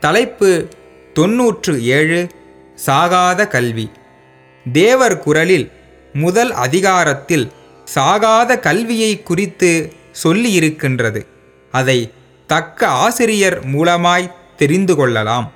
தலைப்பு தொன்னூற்று ஏழு சாகாத கல்வி. தேவர் குரலில் முதல் அதிகாரத்தில் சாகாத கல்வியை குறித்து சொல்லியிருக்கின்றது. அதை தக்க ஆசிரியர் மூலமாய் தெரிந்து கொள்ளலாம்.